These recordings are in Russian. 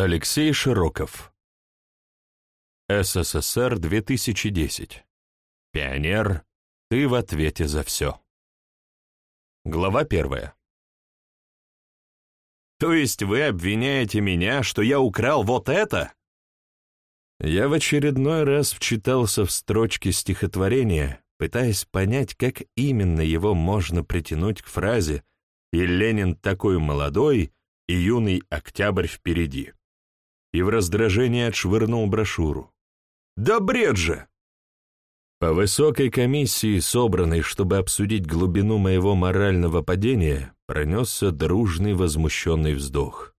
Алексей Широков. СССР 2010. Пионер, ты в ответе за все. Глава первая. То есть вы обвиняете меня, что я украл вот это? Я в очередной раз вчитался в строчки стихотворения, пытаясь понять, как именно его можно притянуть к фразе «И Ленин такой молодой, и юный октябрь впереди» и в раздражении отшвырнул брошюру. «Да бред же!» По высокой комиссии, собранной, чтобы обсудить глубину моего морального падения, пронесся дружный возмущенный вздох.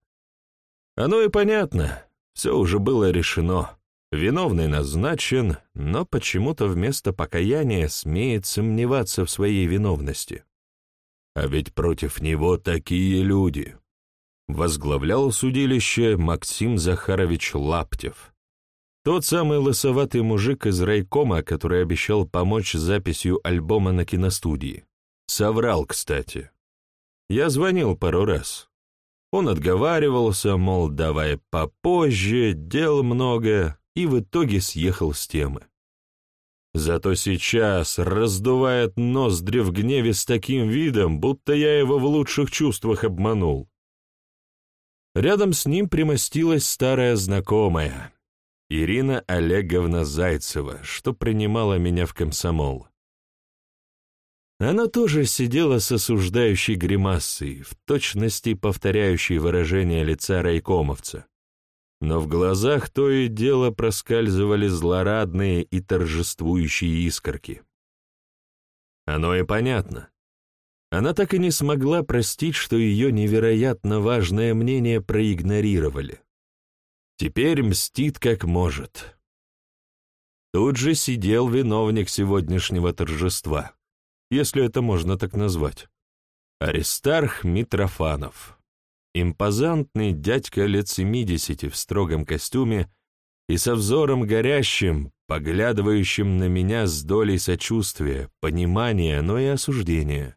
Оно и понятно, все уже было решено. Виновный назначен, но почему-то вместо покаяния смеет сомневаться в своей виновности. А ведь против него такие люди возглавлял судилище Максим Захарович Лаптев. Тот самый лысоватый мужик из райкома, который обещал помочь с записью альбома на киностудии. Соврал, кстати. Я звонил пару раз. Он отговаривался, мол, давай попозже, дел много, и в итоге съехал с темы. Зато сейчас раздувает ноздри в гневе с таким видом, будто я его в лучших чувствах обманул. Рядом с ним примостилась старая знакомая, Ирина Олеговна Зайцева, что принимала меня в комсомол. Она тоже сидела с осуждающей гримасой, в точности повторяющей выражение лица райкомовца. Но в глазах то и дело проскальзывали злорадные и торжествующие искорки. Оно и понятно. Она так и не смогла простить, что ее невероятно важное мнение проигнорировали. Теперь мстит как может. Тут же сидел виновник сегодняшнего торжества, если это можно так назвать. Аристарх Митрофанов. Импозантный дядька лет семидесяти в строгом костюме и со взором горящим, поглядывающим на меня с долей сочувствия, понимания, но и осуждения.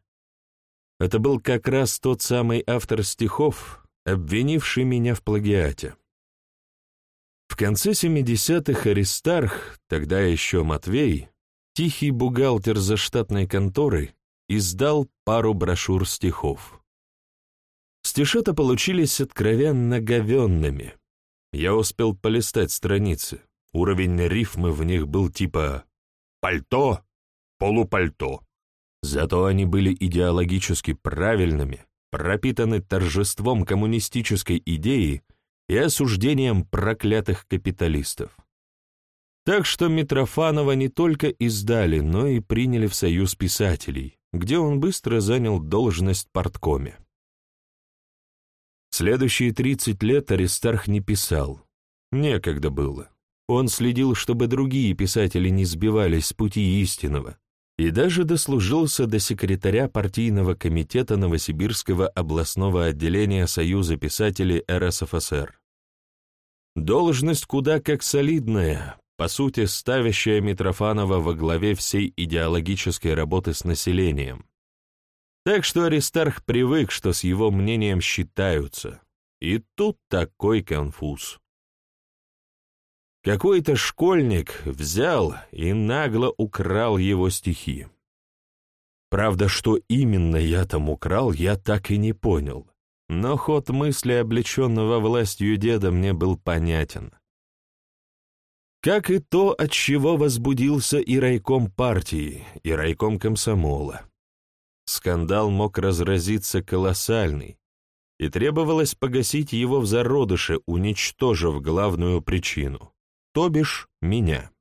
Это был как раз тот самый автор стихов, обвинивший меня в плагиате. В конце 70-х Аристарх, тогда еще Матвей, тихий бухгалтер заштатной конторы, издал пару брошюр стихов. Стишета получились откровенно говенными. Я успел полистать страницы. Уровень рифмы в них был типа «пальто», «полупальто», Зато они были идеологически правильными, пропитаны торжеством коммунистической идеи и осуждением проклятых капиталистов. Так что Митрофанова не только издали, но и приняли в Союз писателей, где он быстро занял должность порткоме. Следующие 30 лет Аристарх не писал. Некогда было. Он следил, чтобы другие писатели не сбивались с пути истинного, и даже дослужился до секретаря партийного комитета Новосибирского областного отделения Союза писателей РСФСР. Должность куда как солидная, по сути ставящая Митрофанова во главе всей идеологической работы с населением. Так что Аристарх привык, что с его мнением считаются. И тут такой конфуз. Какой-то школьник взял и нагло украл его стихи. Правда, что именно я там украл, я так и не понял. Но ход мысли, облеченного властью деда, мне был понятен. Как и то, от чего возбудился и райком партии, и райком комсомола. Скандал мог разразиться колоссальный, и требовалось погасить его в зародыше, уничтожив главную причину то бишь меня.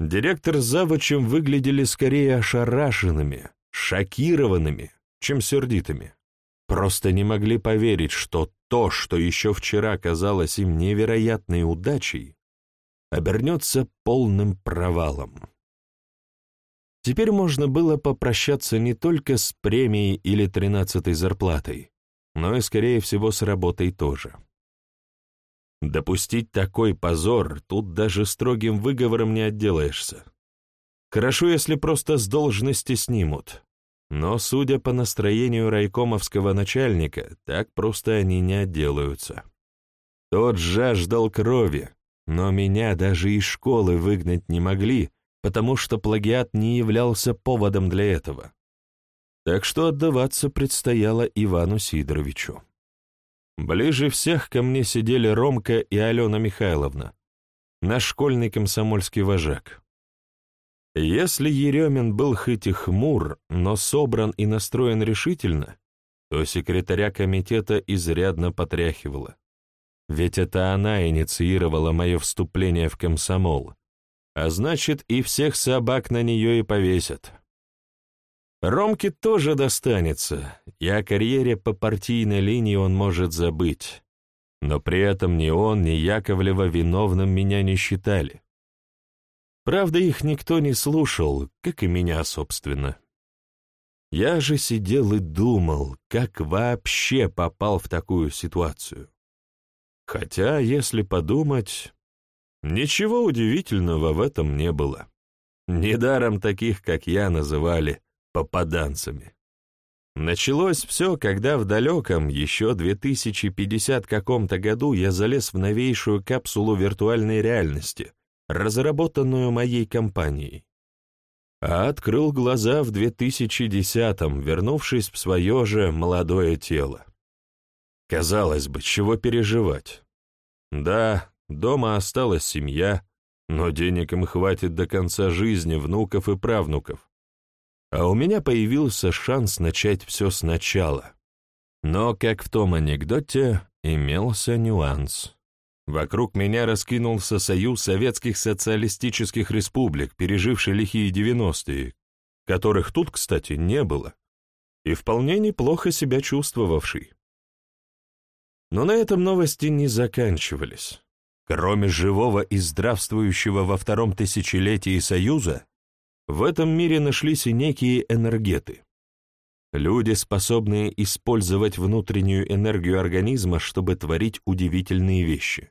Директор с завучем выглядели скорее ошарашенными, шокированными, чем сердитыми. Просто не могли поверить, что то, что еще вчера казалось им невероятной удачей, обернется полным провалом. Теперь можно было попрощаться не только с премией или тринадцатой зарплатой, но и, скорее всего, с работой тоже. Допустить такой позор тут даже строгим выговором не отделаешься. Хорошо, если просто с должности снимут. Но, судя по настроению райкомовского начальника, так просто они не отделаются. Тот жаждал крови, но меня даже из школы выгнать не могли, потому что плагиат не являлся поводом для этого. Так что отдаваться предстояло Ивану Сидоровичу. Ближе всех ко мне сидели Ромка и Алена Михайловна, наш школьный комсомольский вожак. Если Еремин был хоть и хмур, но собран и настроен решительно, то секретаря комитета изрядно потряхивало. Ведь это она инициировала мое вступление в комсомол, а значит, и всех собак на нее и повесят. Ромке тоже достанется, и о карьере по партийной линии он может забыть. Но при этом ни он, ни Яковлева виновным меня не считали. Правда, их никто не слушал, как и меня, собственно. Я же сидел и думал, как вообще попал в такую ситуацию. Хотя, если подумать, ничего удивительного в этом не было. Недаром таких, как я, называли попаданцами. Началось все, когда в далеком, еще 2050 каком-то году я залез в новейшую капсулу виртуальной реальности — разработанную моей компанией. А открыл глаза в 2010-м, вернувшись в свое же молодое тело. Казалось бы, чего переживать? Да, дома осталась семья, но денег им хватит до конца жизни внуков и правнуков. А у меня появился шанс начать все сначала. Но, как в том анекдоте, имелся нюанс. Вокруг меня раскинулся Союз Советских Социалистических Республик, переживший лихие девяностые, которых тут, кстати, не было, и вполне неплохо себя чувствовавший. Но на этом новости не заканчивались. Кроме живого и здравствующего во втором тысячелетии Союза, в этом мире нашлись и некие энергеты. Люди, способные использовать внутреннюю энергию организма, чтобы творить удивительные вещи.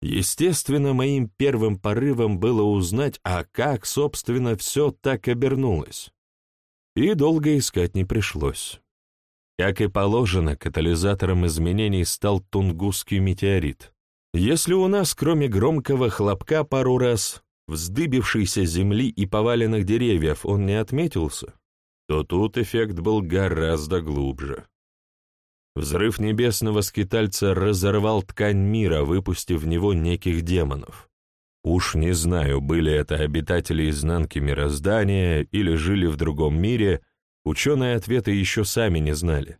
Естественно, моим первым порывом было узнать, а как, собственно, все так обернулось. И долго искать не пришлось. Как и положено, катализатором изменений стал Тунгусский метеорит. Если у нас, кроме громкого хлопка пару раз, вздыбившейся земли и поваленных деревьев, он не отметился, то тут эффект был гораздо глубже. Взрыв небесного скитальца разорвал ткань мира, выпустив в него неких демонов. Уж не знаю, были это обитатели изнанки мироздания или жили в другом мире, ученые ответы еще сами не знали.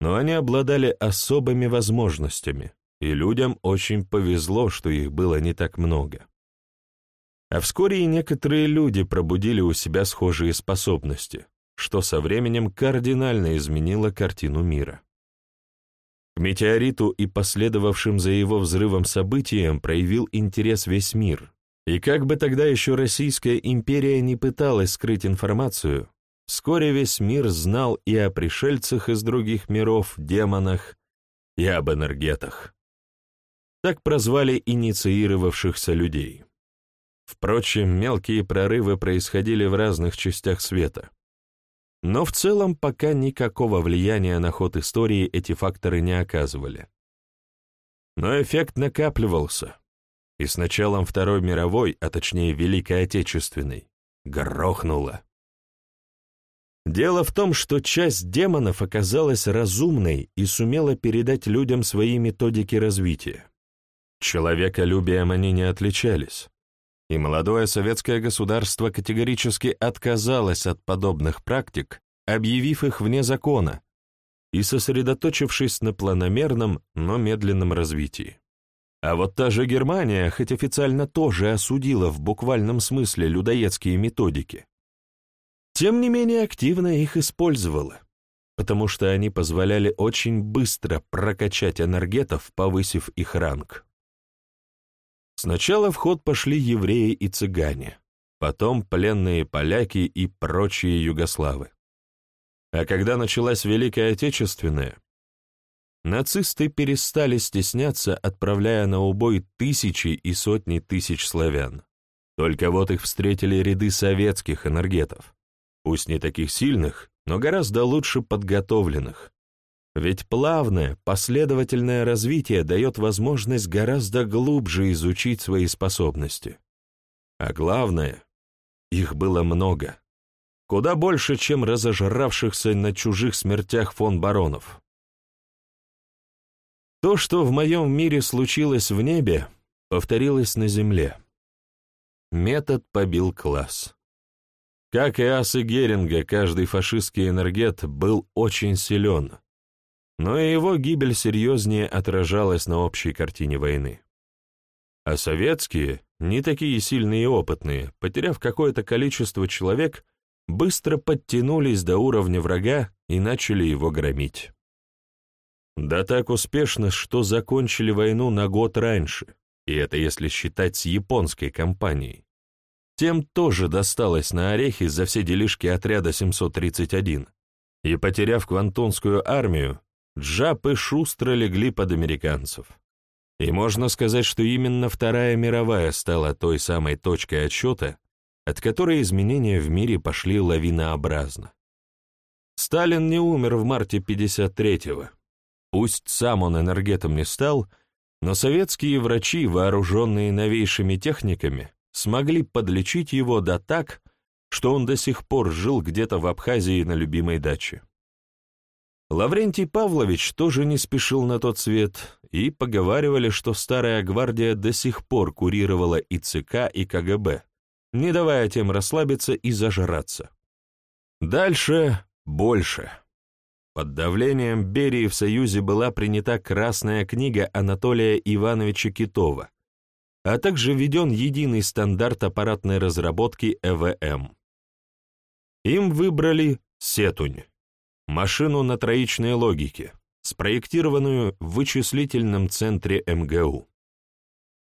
Но они обладали особыми возможностями, и людям очень повезло, что их было не так много. А вскоре и некоторые люди пробудили у себя схожие способности, что со временем кардинально изменило картину мира. К метеориту и последовавшим за его взрывом событиям проявил интерес весь мир. И как бы тогда еще Российская империя не пыталась скрыть информацию, вскоре весь мир знал и о пришельцах из других миров, демонах, и об энергетах. Так прозвали инициировавшихся людей. Впрочем, мелкие прорывы происходили в разных частях света. Но в целом пока никакого влияния на ход истории эти факторы не оказывали. Но эффект накапливался, и с началом Второй мировой, а точнее Великой Отечественной, грохнуло. Дело в том, что часть демонов оказалась разумной и сумела передать людям свои методики развития. Человеколюбием они не отличались и молодое советское государство категорически отказалось от подобных практик, объявив их вне закона и сосредоточившись на планомерном, но медленном развитии. А вот та же Германия, хоть официально тоже осудила в буквальном смысле людоедские методики, тем не менее активно их использовала, потому что они позволяли очень быстро прокачать энергетов, повысив их ранг. Сначала в ход пошли евреи и цыгане, потом пленные поляки и прочие югославы. А когда началась Великая Отечественная, нацисты перестали стесняться, отправляя на убой тысячи и сотни тысяч славян. Только вот их встретили ряды советских энергетов, пусть не таких сильных, но гораздо лучше подготовленных. Ведь плавное, последовательное развитие дает возможность гораздо глубже изучить свои способности. А главное, их было много. Куда больше, чем разожравшихся на чужих смертях фон баронов. То, что в моем мире случилось в небе, повторилось на земле. Метод побил класс. Как и асы Геринга, каждый фашистский энергет был очень силен, но и его гибель серьезнее отражалась на общей картине войны. А советские, не такие сильные и опытные, потеряв какое-то количество человек, быстро подтянулись до уровня врага и начали его громить. Да так успешно, что закончили войну на год раньше, и это если считать с японской компанией. Тем тоже досталось на орехи за все делишки отряда 731, и, потеряв Квантунскую армию, джапы шустро легли под американцев. И можно сказать, что именно Вторая мировая стала той самой точкой отсчета, от которой изменения в мире пошли лавинообразно. Сталин не умер в марте 53-го. Пусть сам он энергетом не стал, но советские врачи, вооруженные новейшими техниками, смогли подлечить его да так, что он до сих пор жил где-то в Абхазии на любимой даче. Лаврентий Павлович тоже не спешил на тот свет, и поговаривали, что старая гвардия до сих пор курировала и ЦК, и КГБ, не давая тем расслабиться и зажраться. Дальше больше. Под давлением Берии в Союзе была принята Красная книга Анатолия Ивановича Китова, а также введен единый стандарт аппаратной разработки ЭВМ. Им выбрали Сетунь, машину на троичной логике, спроектированную в вычислительном центре МГУ.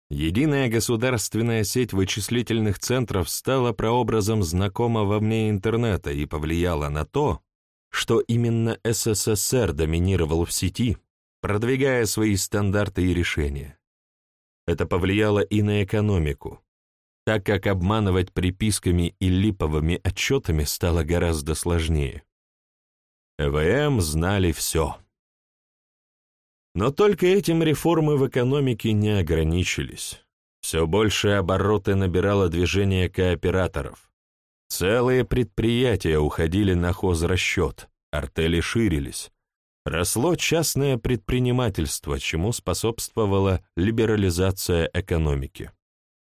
Единая государственная сеть вычислительных центров стала прообразом знакомого мне интернета и повлияла на то, что именно СССР доминировал в сети, продвигая свои стандарты и решения. Это повлияло и на экономику, так как обманывать приписками и липовыми отчетами стало гораздо сложнее. ЭВМ знали все. Но только этим реформы в экономике не ограничились. Все большие обороты набирало движение кооператоров. Целые предприятия уходили на хозрасчет, артели ширились, Росло частное предпринимательство, чему способствовала либерализация экономики.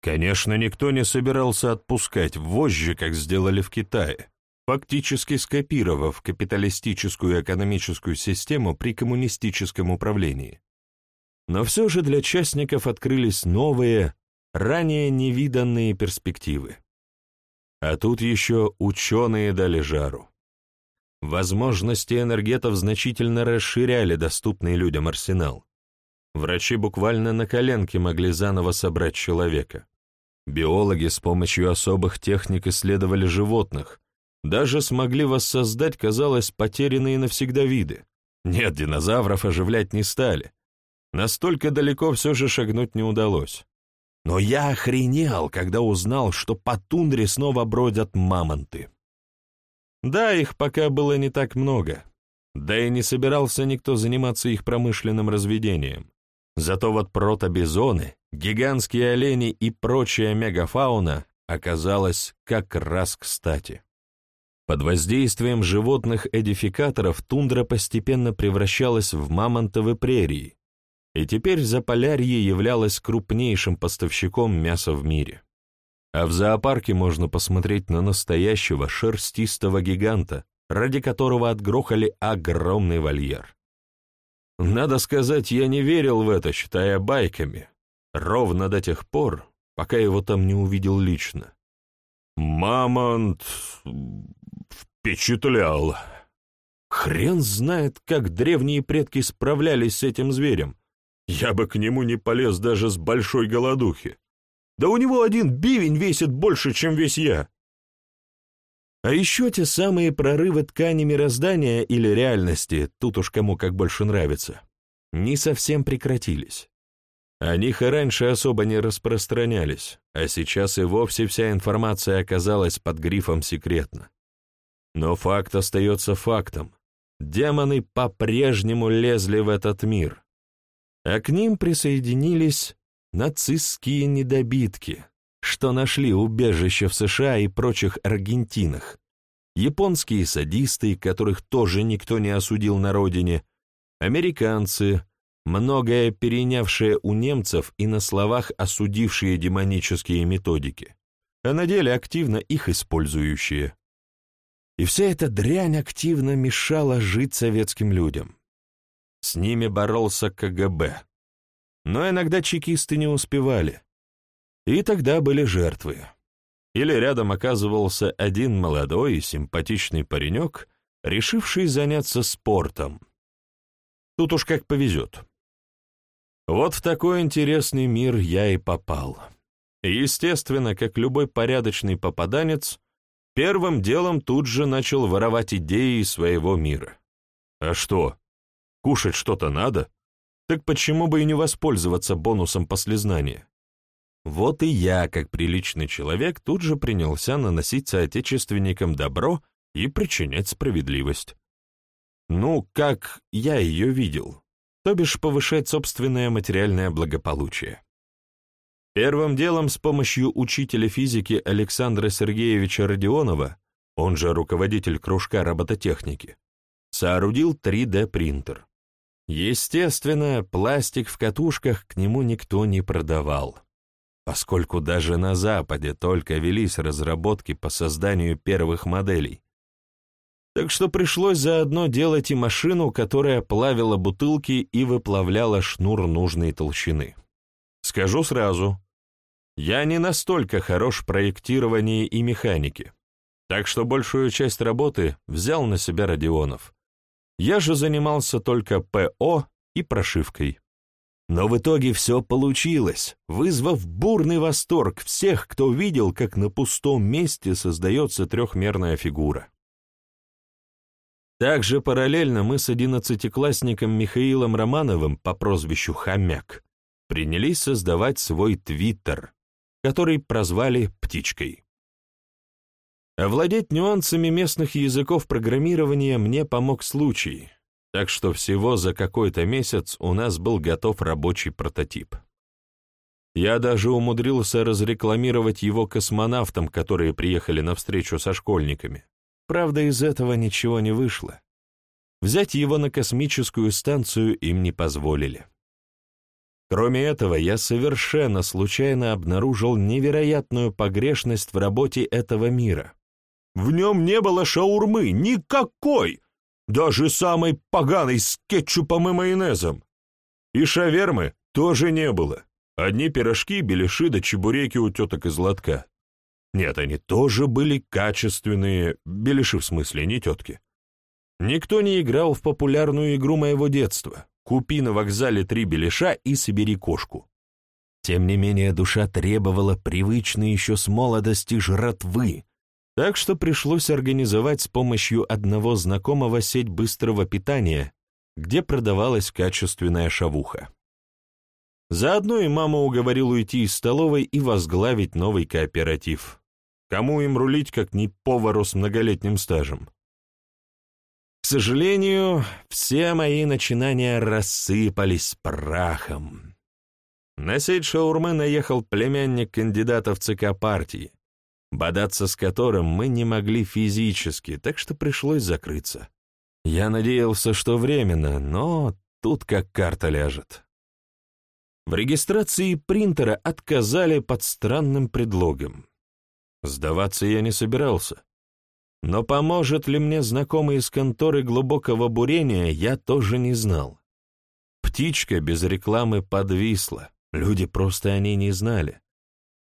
Конечно, никто не собирался отпускать вожжи, как сделали в Китае, фактически скопировав капиталистическую экономическую систему при коммунистическом управлении. Но все же для частников открылись новые, ранее невиданные перспективы. А тут еще ученые дали жару. Возможности энергетов значительно расширяли доступный людям арсенал. Врачи буквально на коленке могли заново собрать человека. Биологи с помощью особых техник исследовали животных, даже смогли воссоздать, казалось, потерянные навсегда виды. Нет, динозавров оживлять не стали. Настолько далеко все же шагнуть не удалось. Но я охренел, когда узнал, что по тундре снова бродят мамонты. Да, их пока было не так много, да и не собирался никто заниматься их промышленным разведением. Зато вот протобизоны, гигантские олени и прочая мегафауна оказалась как раз кстати. Под воздействием животных-эдификаторов тундра постепенно превращалась в мамонтовы прерии, и теперь Заполярье являлось крупнейшим поставщиком мяса в мире. А в зоопарке можно посмотреть на настоящего шерстистого гиганта, ради которого отгрохали огромный вольер. Надо сказать, я не верил в это, считая байками, ровно до тех пор, пока его там не увидел лично. Мамонт впечатлял. Хрен знает, как древние предки справлялись с этим зверем. Я бы к нему не полез даже с большой голодухи. Да у него один бивень весит больше, чем весь я. А еще те самые прорывы ткани мироздания или реальности, тут уж кому как больше нравится, не совсем прекратились. О них и раньше особо не распространялись, а сейчас и вовсе вся информация оказалась под грифом «секретно». Но факт остается фактом. демоны по-прежнему лезли в этот мир, а к ним присоединились нацистские недобитки, что нашли убежище в США и прочих Аргентинах, японские садисты, которых тоже никто не осудил на родине, американцы, многое перенявшие у немцев и на словах осудившие демонические методики, а на деле активно их использующие. И вся эта дрянь активно мешала жить советским людям. С ними боролся КГБ. Но иногда чекисты не успевали. И тогда были жертвы. Или рядом оказывался один молодой и симпатичный паренек, решивший заняться спортом. Тут уж как повезет. Вот в такой интересный мир я и попал. естественно, как любой порядочный попаданец, первым делом тут же начал воровать идеи из своего мира. А что, кушать что-то надо? Так почему бы и не воспользоваться бонусом послезнания? Вот и я, как приличный человек, тут же принялся наносить соотечественникам добро и причинять справедливость. Ну, как я ее видел то бишь повышать собственное материальное благополучие. Первым делом с помощью учителя физики Александра Сергеевича Родионова, он же руководитель кружка робототехники, соорудил 3D-принтер. Естественно, пластик в катушках к нему никто не продавал, поскольку даже на Западе только велись разработки по созданию первых моделей, так что пришлось заодно делать и машину, которая плавила бутылки и выплавляла шнур нужной толщины. Скажу сразу, я не настолько хорош в проектировании и механике, так что большую часть работы взял на себя Родионов. Я же занимался только ПО и прошивкой. Но в итоге все получилось, вызвав бурный восторг всех, кто видел, как на пустом месте создается трехмерная фигура. Также параллельно мы с одиннадцатиклассником Михаилом Романовым по прозвищу Хомяк принялись создавать свой твиттер, который прозвали «Птичкой». Овладеть нюансами местных языков программирования мне помог случай, так что всего за какой-то месяц у нас был готов рабочий прототип. Я даже умудрился разрекламировать его космонавтам, которые приехали на встречу со школьниками. Правда, из этого ничего не вышло. Взять его на космическую станцию им не позволили. Кроме этого, я совершенно случайно обнаружил невероятную погрешность в работе этого мира. В нем не было шаурмы, никакой, даже самой поганой с кетчупом и майонезом. И шавермы тоже не было. Одни пирожки, беляши да чебуреки у теток из лотка. Нет, они тоже были качественные, беляши в смысле, не тетки. Никто не играл в популярную игру моего детства. Купи на вокзале три беляша и собери кошку. Тем не менее, душа требовала привычной еще с молодости жратвы, так что пришлось организовать с помощью одного знакомого сеть быстрого питания, где продавалась качественная шавуха. Заодно и мама уговорил уйти из столовой и возглавить новый кооператив. Кому им рулить, как не повару с многолетним стажем? К сожалению, все мои начинания рассыпались прахом. На сеть шаурмы наехал племянник кандидата в ЦК партии, бодаться с которым мы не могли физически, так что пришлось закрыться. Я надеялся, что временно, но тут как карта ляжет. В регистрации принтера отказали под странным предлогом. Сдаваться я не собирался. Но поможет ли мне знакомый из конторы глубокого бурения, я тоже не знал. Птичка без рекламы подвисла, люди просто о ней не знали.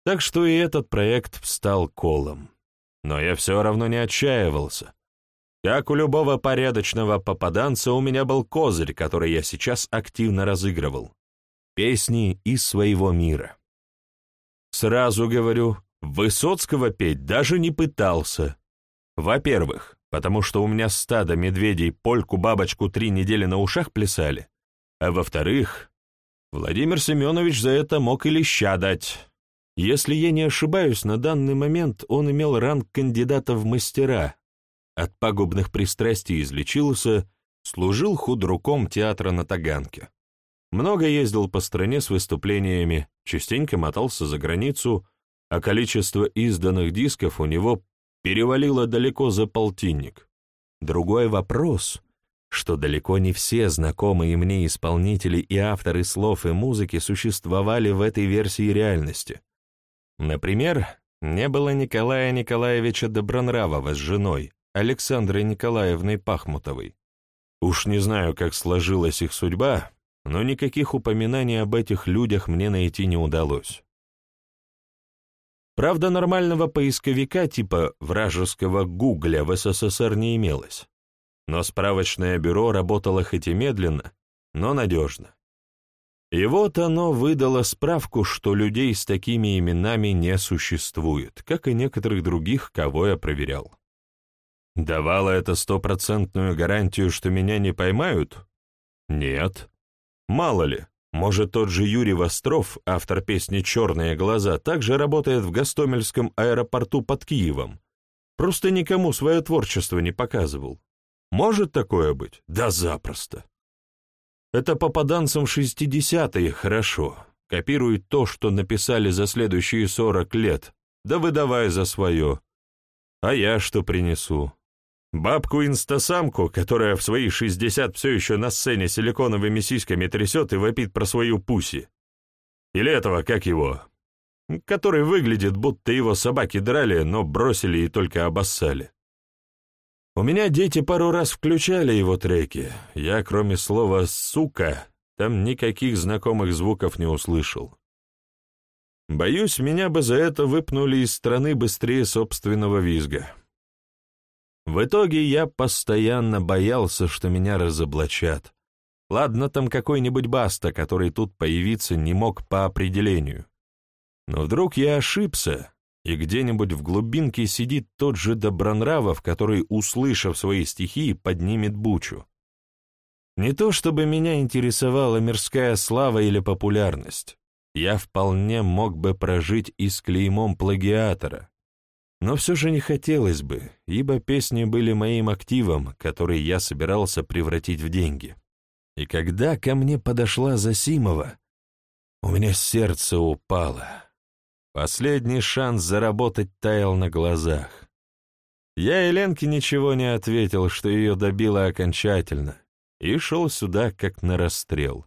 Так что и этот проект встал колом. Но я все равно не отчаивался. Как у любого порядочного попаданца, у меня был козырь, который я сейчас активно разыгрывал. Песни из своего мира. Сразу говорю, Высоцкого петь даже не пытался. Во-первых, потому что у меня стадо медведей польку-бабочку три недели на ушах плясали. А во-вторых, Владимир Семенович за это мог и леща дать. Если я не ошибаюсь, на данный момент он имел ранг кандидата в мастера, от пагубных пристрастий излечился служил худруком театра на Таганке. Много ездил по стране с выступлениями, частенько мотался за границу, а количество изданных дисков у него перевалило далеко за полтинник. Другой вопрос, что далеко не все знакомые мне исполнители и авторы слов и музыки существовали в этой версии реальности. Например, не было Николая Николаевича Добронравова с женой, Александрой Николаевной Пахмутовой. Уж не знаю, как сложилась их судьба, но никаких упоминаний об этих людях мне найти не удалось. Правда, нормального поисковика типа вражеского Гугля в СССР не имелось, но справочное бюро работало хоть и медленно, но надежно. И вот оно выдало справку, что людей с такими именами не существует, как и некоторых других, кого я проверял. Давало это стопроцентную гарантию, что меня не поймают? Нет. Мало ли, может, тот же Юрий Востров, автор песни «Черные глаза», также работает в Гастомельском аэропорту под Киевом. Просто никому свое творчество не показывал. Может такое быть? Да запросто. Это попаданцам в 60-е хорошо. Копирует то, что написали за следующие 40 лет, да выдавай за свое. А я что принесу? Бабку-инстасамку, которая в свои 60 все еще на сцене силиконовыми сиськами трясет и вопит про свою пуси. Или этого, как его, который выглядит, будто его собаки драли, но бросили и только обоссали. У меня дети пару раз включали его треки. Я, кроме слова «сука», там никаких знакомых звуков не услышал. Боюсь, меня бы за это выпнули из страны быстрее собственного визга. В итоге я постоянно боялся, что меня разоблачат. Ладно, там какой-нибудь Баста, который тут появиться не мог по определению. Но вдруг я ошибся, и где-нибудь в глубинке сидит тот же Добронравов, который, услышав свои стихи, поднимет бучу. Не то чтобы меня интересовала мирская слава или популярность. Я вполне мог бы прожить и с клеймом плагиатора, но все же не хотелось бы, ибо песни были моим активом, который я собирался превратить в деньги. И когда ко мне подошла Засимова, у меня сердце упало. Последний шанс заработать таял на глазах. Я Еленке ничего не ответил, что ее добило окончательно, и шел сюда как на расстрел.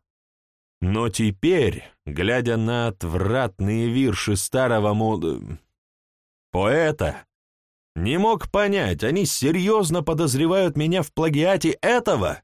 Но теперь, глядя на отвратные вирши старого мода поэта. Не мог понять, они серьезно подозревают меня в плагиате этого?